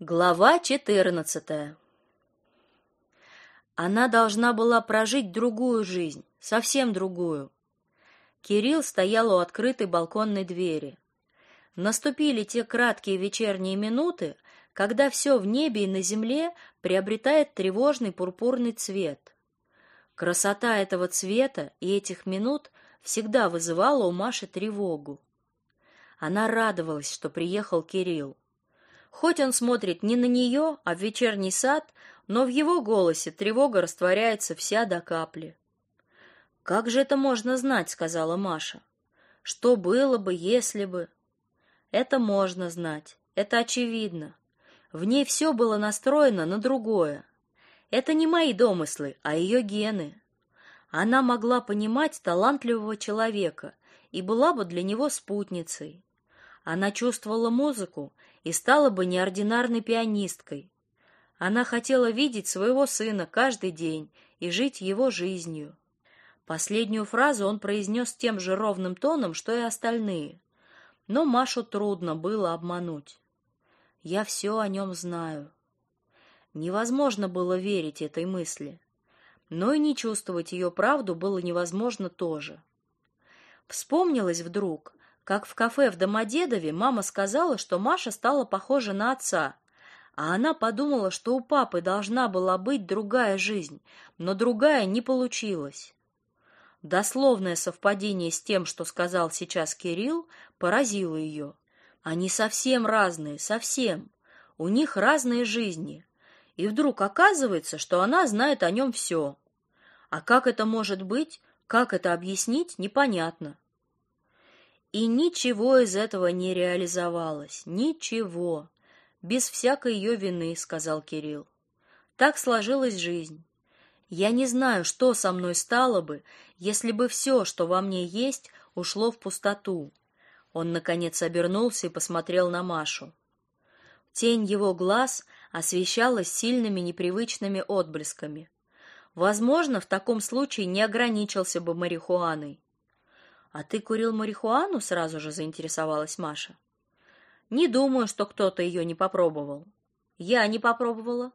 Глава 14. Она должна была прожить другую жизнь, совсем другую. Кирилл стоял у открытой балконной двери. Наступили те краткие вечерние минуты, когда все в небе и на земле приобретает тревожный пурпурный цвет. Красота этого цвета и этих минут всегда вызывала у Маши тревогу. Она радовалась, что приехал Кирилл. Хоть он смотрит не на нее, а в вечерний сад, но в его голосе тревога растворяется вся до капли. Как же это можно знать, сказала Маша. Что было бы, если бы? Это можно знать. Это очевидно. В ней все было настроено на другое. Это не мои домыслы, а ее гены. Она могла понимать талантливого человека и была бы для него спутницей. Она чувствовала музыку и стала бы неординарной пианисткой. Она хотела видеть своего сына каждый день и жить его жизнью. Последнюю фразу он произнес тем же ровным тоном, что и остальные. Но Машу трудно было обмануть. Я все о нем знаю. Невозможно было верить этой мысли, но и не чувствовать ее правду было невозможно тоже. Вспомнилось вдруг, как в кафе в Домодедове мама сказала, что Маша стала похожа на отца, а она подумала, что у папы должна была быть другая жизнь, но другая не получилась. Дословное совпадение с тем, что сказал сейчас Кирилл, поразило ее. Они совсем разные, совсем. У них разные жизни. И вдруг оказывается, что она знает о нем все. А как это может быть, как это объяснить, непонятно. И ничего из этого не реализовалось, ничего. Без всякой ее вины, сказал Кирилл. Так сложилась жизнь. Я не знаю, что со мной стало бы, если бы все, что во мне есть, ушло в пустоту. Он наконец обернулся и посмотрел на Машу. Тень его глаз освещалась сильными непривычными отблесками. Возможно, в таком случае не ограничился бы марихуаной. А ты курил марихуану? сразу же заинтересовалась Маша. Не думаю, что кто-то ее не попробовал. Я не попробовала.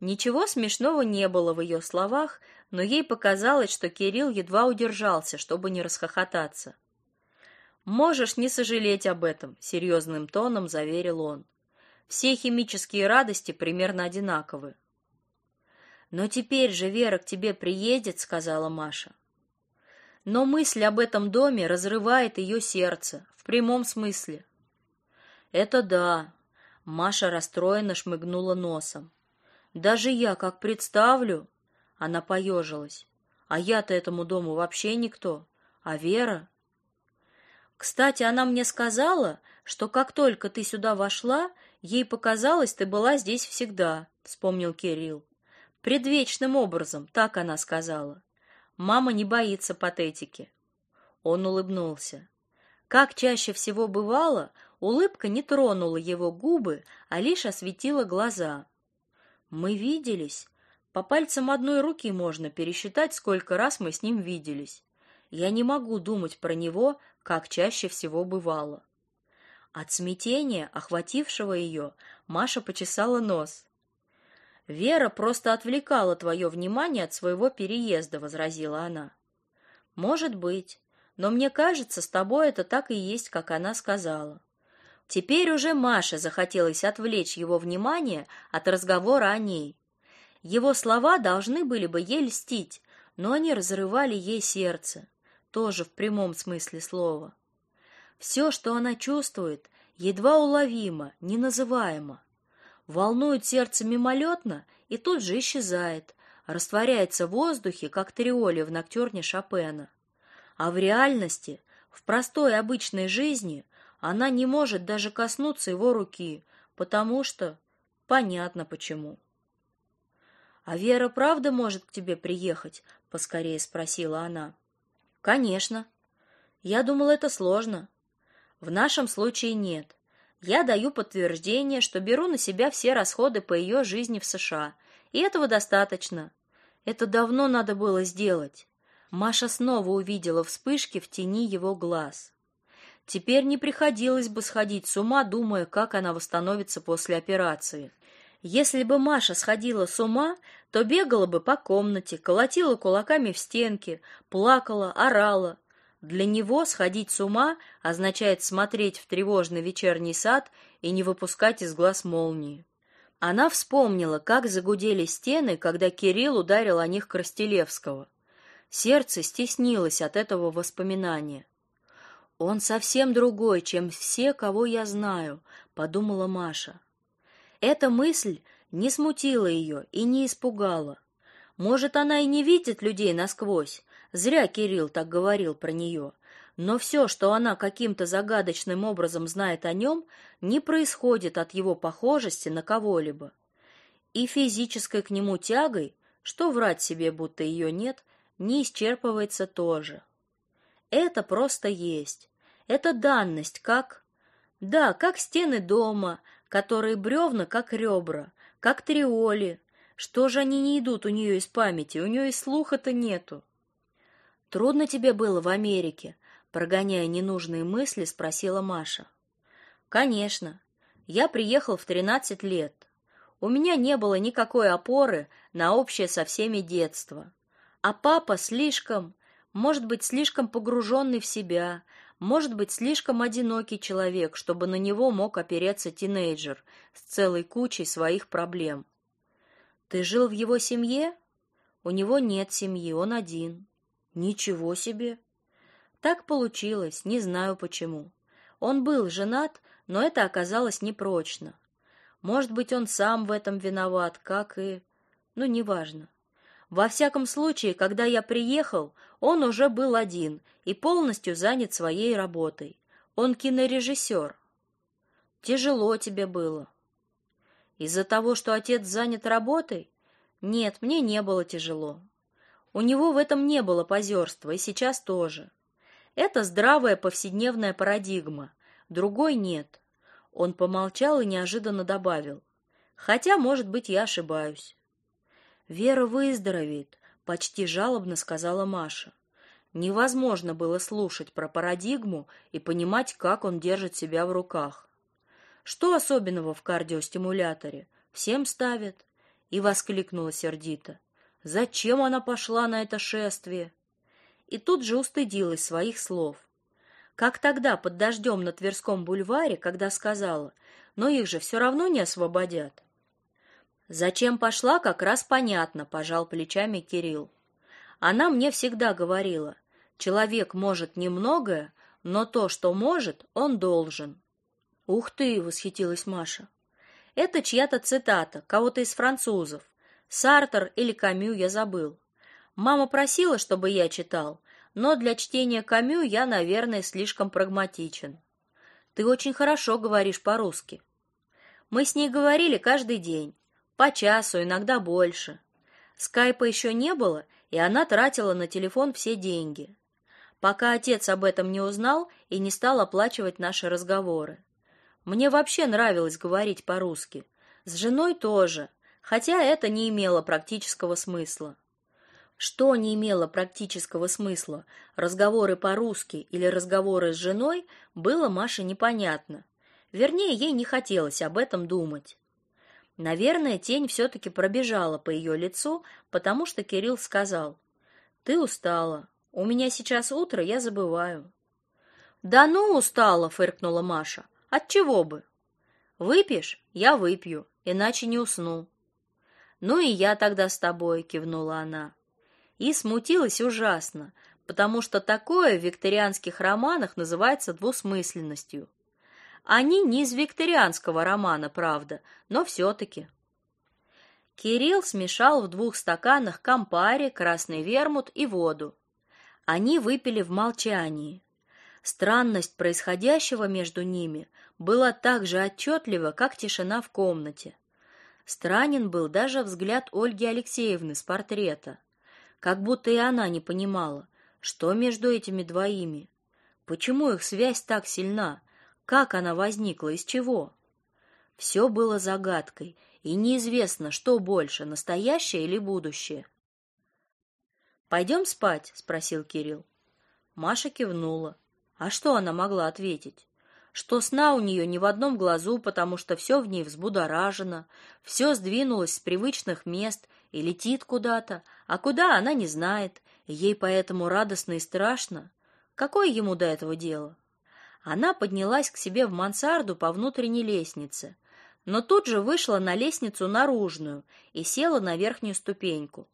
Ничего смешного не было в ее словах, но ей показалось, что Кирилл едва удержался, чтобы не расхохотаться. Можешь не сожалеть об этом, серьезным тоном заверил он. Все химические радости примерно одинаковы. Но теперь же Вера к тебе приедет, сказала Маша но мысль об этом доме разрывает ее сердце в прямом смысле. Это да. Маша расстроенно шмыгнула носом. Даже я, как представлю, она поежилась. А я-то этому дому вообще никто. А Вера? Кстати, она мне сказала, что как только ты сюда вошла, ей показалось, ты была здесь всегда, вспомнил Кирилл. Предвечным образом, так она сказала. Мама не боится патетики. Он улыбнулся. Как чаще всего бывало, улыбка не тронула его губы, а лишь осветила глаза. Мы виделись. По пальцам одной руки можно пересчитать, сколько раз мы с ним виделись. Я не могу думать про него, как чаще всего бывало. От смятения, охватившего ее, Маша почесала нос. Вера просто отвлекала твое внимание от своего переезда, возразила она. Может быть, но мне кажется, с тобой это так и есть, как она сказала. Теперь уже Маше захотелось отвлечь его внимание от разговора о ней. Его слова должны были бы ей льстить, но они разрывали ей сердце, тоже в прямом смысле слова. Все, что она чувствует, едва уловимо, неназываемо волнует сердце мимолетно и тут же исчезает, растворяется в воздухе, как триоли в ноктюрне Шопена. А в реальности, в простой обычной жизни, она не может даже коснуться его руки, потому что понятно почему. А Вера правда может к тебе приехать? поскорее спросила она. Конечно. Я думала, это сложно. В нашем случае нет. Я даю подтверждение, что беру на себя все расходы по ее жизни в США, и этого достаточно. Это давно надо было сделать. Маша снова увидела вспышки в тени его глаз. Теперь не приходилось бы сходить с ума, думая, как она восстановится после операции. Если бы Маша сходила с ума, то бегала бы по комнате, колотила кулаками в стенки, плакала, орала. Для него сходить с ума означает смотреть в тревожный вечерний сад и не выпускать из глаз молнии. Она вспомнила, как загудели стены, когда Кирилл ударил о них Крастелевского. Сердце стеснилось от этого воспоминания. Он совсем другой, чем все, кого я знаю, подумала Маша. Эта мысль не смутила ее и не испугала. Может, она и не видит людей насквозь. Зря Кирилл так говорил про нее. Но все, что она каким-то загадочным образом знает о нем, не происходит от его похожести на кого-либо. И физической к нему тягой, что врать себе, будто ее нет, не исчерпывается тоже. Это просто есть. Это данность, как... Да, как стены дома, которые бревна, как ребра, как триоли. Что же они не идут у нее из памяти? У нее и слуха-то нету. Трудно тебе было в Америке, прогоняя ненужные мысли, спросила Маша. Конечно. Я приехал в тринадцать лет. У меня не было никакой опоры на общее со всеми детство. А папа слишком, может быть, слишком погруженный в себя, может быть, слишком одинокий человек, чтобы на него мог опереться тинейджер с целой кучей своих проблем. Ты жил в его семье? У него нет семьи, он один. Ничего себе. Так получилось, не знаю почему. Он был женат, но это оказалось непрочно. Может быть, он сам в этом виноват, как и... Ну, неважно. Во всяком случае, когда я приехал, он уже был один и полностью занят своей работой. Он кинорежиссер. Тяжело тебе было. Из-за того, что отец занят работой? Нет, мне не было тяжело. У него в этом не было позерства, и сейчас тоже. Это здравая повседневная парадигма. Другой нет. Он помолчал и неожиданно добавил: "Хотя, может быть, я ошибаюсь". Вера выздоровеет, почти жалобно сказала Маша. Невозможно было слушать про парадигму и понимать, как он держит себя в руках. Что особенного в кардиостимуляторе? Всем ставят. И воскликнула сердито: "Зачем она пошла на это шествие?" И тут же устыдилась своих слов. Как тогда под дождем на Тверском бульваре, когда сказала: "Но их же все равно не освободят". Зачем пошла, как раз понятно, пожал плечами Кирилл. Она мне всегда говорила: человек может немногое, но то, что может, он должен. Ух ты, восхитилась Маша. Это чья-то цитата, кого-то из французов. Сартер или Камю я забыл. Мама просила, чтобы я читал, но для чтения Камю я, наверное, слишком прагматичен. Ты очень хорошо говоришь по-русски. Мы с ней говорили каждый день. По часу, иногда больше. Скайпа еще не было, и она тратила на телефон все деньги. Пока отец об этом не узнал и не стал оплачивать наши разговоры. Мне вообще нравилось говорить по-русски. С женой тоже, хотя это не имело практического смысла. Что не имело практического смысла, разговоры по-русски или разговоры с женой, было Маше непонятно. Вернее, ей не хотелось об этом думать. Наверное, тень все-таки пробежала по ее лицу, потому что Кирилл сказал, «Ты устала. У меня сейчас утро, я забываю». «Да ну, устала!» — фыркнула Маша. «От чего бы?» «Выпьешь? Я выпью, иначе не усну». «Ну и я тогда с тобой», — кивнула она. И смутилась ужасно, потому что такое в викторианских романах называется двусмысленностью. Они не из викторианского романа, правда, но все-таки. Кирилл смешал в двух стаканах кампари, красный вермут и воду. Они выпили в молчании. Странность происходящего между ними была так же отчетлива, как тишина в комнате. Странен был даже взгляд Ольги Алексеевны с портрета, как будто и она не понимала, что между этими двоими, почему их связь так сильна, как она возникла, из чего? Все было загадкой, и неизвестно, что больше, настоящее или будущее. «Пойдем спать?» — спросил Кирилл. Маша кивнула. А что она могла ответить? Что сна у нее ни в одном глазу, потому что все в ней взбудоражено, все сдвинулось с привычных мест и летит куда-то, а куда она не знает, ей поэтому радостно и страшно. Какое ему до этого дело? Она поднялась к себе в мансарду по внутренней лестнице, но тут же вышла на лестницу наружную и села на верхнюю ступеньку.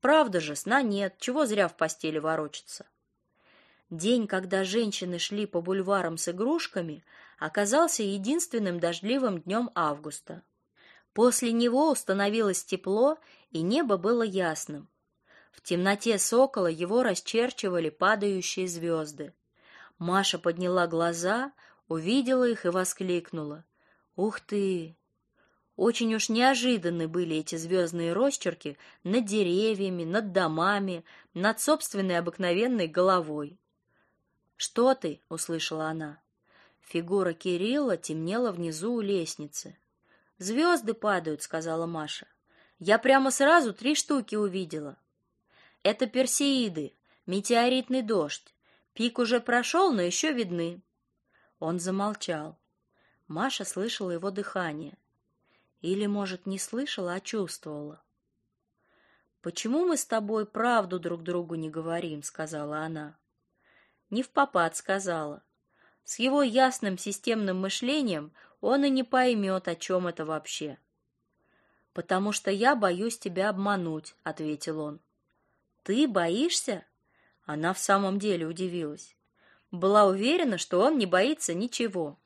Правда же, сна нет, чего зря в постели ворочаться. День, когда женщины шли по бульварам с игрушками, оказался единственным дождливым днем августа. После него установилось тепло, и небо было ясным. В темноте сокола его расчерчивали падающие звезды. Маша подняла глаза, увидела их и воскликнула: "Ух ты! Очень уж неожиданны были эти звездные росчерки над деревьями, над домами, над собственной обыкновенной головой. «Что ты?» — услышала она. Фигура Кирилла темнела внизу у лестницы. «Звезды падают», — сказала Маша. «Я прямо сразу три штуки увидела. Это персеиды, метеоритный дождь. Пик уже прошел, но еще видны». Он замолчал. Маша слышала его дыхание. Или, может, не слышала, а чувствовала. «Почему мы с тобой правду друг другу не говорим?» — сказала она не в попад сказала. С его ясным системным мышлением он и не поймет, о чем это вообще. «Потому что я боюсь тебя обмануть», — ответил он. «Ты боишься?» Она в самом деле удивилась. Была уверена, что он не боится ничего.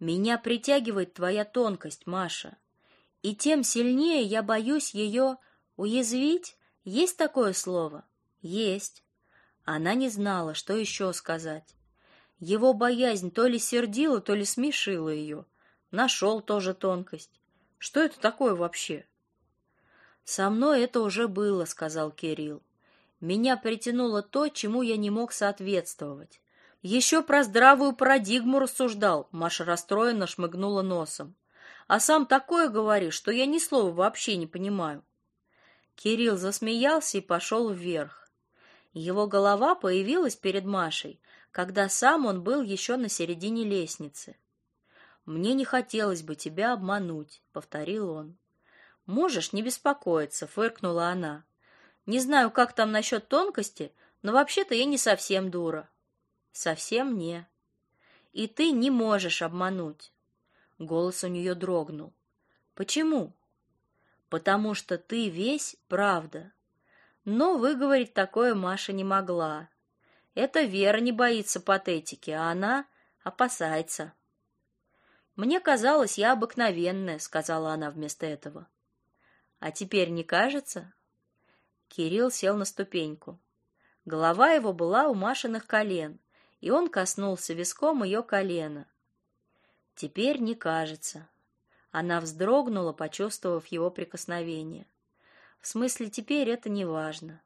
«Меня притягивает твоя тонкость, Маша, и тем сильнее я боюсь ее уязвить. Есть такое слово?» «Есть». Она не знала, что еще сказать. Его боязнь то ли сердила, то ли смешила ее. Нашел тоже тонкость. Что это такое вообще? Со мной это уже было, сказал Кирилл. Меня притянуло то, чему я не мог соответствовать. Еще про здравую парадигму рассуждал, Маша расстроенно шмыгнула носом. А сам такое говоришь, что я ни слова вообще не понимаю. Кирилл засмеялся и пошел вверх. Его голова появилась перед Машей, когда сам он был еще на середине лестницы. Мне не хотелось бы тебя обмануть, повторил он. Можешь не беспокоиться, фыркнула она. Не знаю, как там насчет тонкости, но вообще-то я не совсем дура. Совсем не. И ты не можешь обмануть. Голос у нее дрогнул. Почему? Потому что ты весь правда. Но выговорить такое Маша не могла. Это Вера не боится патетики, а она опасается. Мне казалось, я обыкновенная, сказала она вместо этого. А теперь не кажется? Кирилл сел на ступеньку. Голова его была у Машиных колен, и он коснулся виском ее колена. Теперь не кажется. Она вздрогнула, почувствовав его прикосновение. В смысле, теперь это не важно.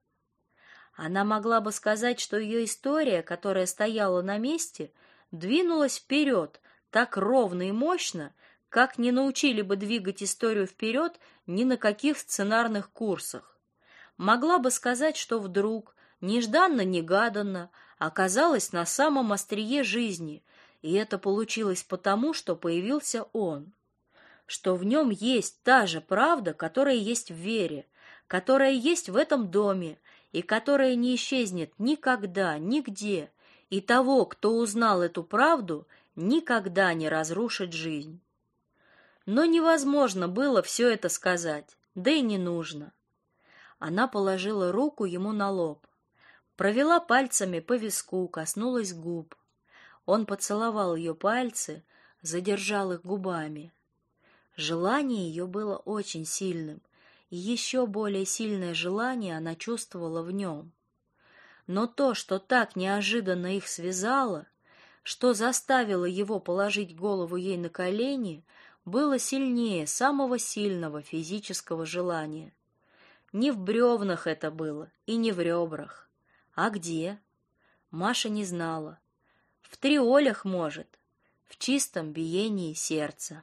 Она могла бы сказать, что ее история, которая стояла на месте, двинулась вперед так ровно и мощно, как не научили бы двигать историю вперед ни на каких сценарных курсах. Могла бы сказать, что вдруг, нежданно-негаданно, оказалась на самом острие жизни, и это получилось потому, что появился он. Что в нем есть та же правда, которая есть в вере, которая есть в этом доме и которая не исчезнет никогда, нигде, и того, кто узнал эту правду, никогда не разрушит жизнь. Но невозможно было все это сказать, да и не нужно. Она положила руку ему на лоб, провела пальцами по виску, коснулась губ. Он поцеловал ее пальцы, задержал их губами. Желание ее было очень сильным, еще более сильное желание она чувствовала в нем. Но то, что так неожиданно их связало, что заставило его положить голову ей на колени, было сильнее самого сильного физического желания. Не в бревнах это было и не в ребрах. А где? Маша не знала. В триолях, может, в чистом биении сердца.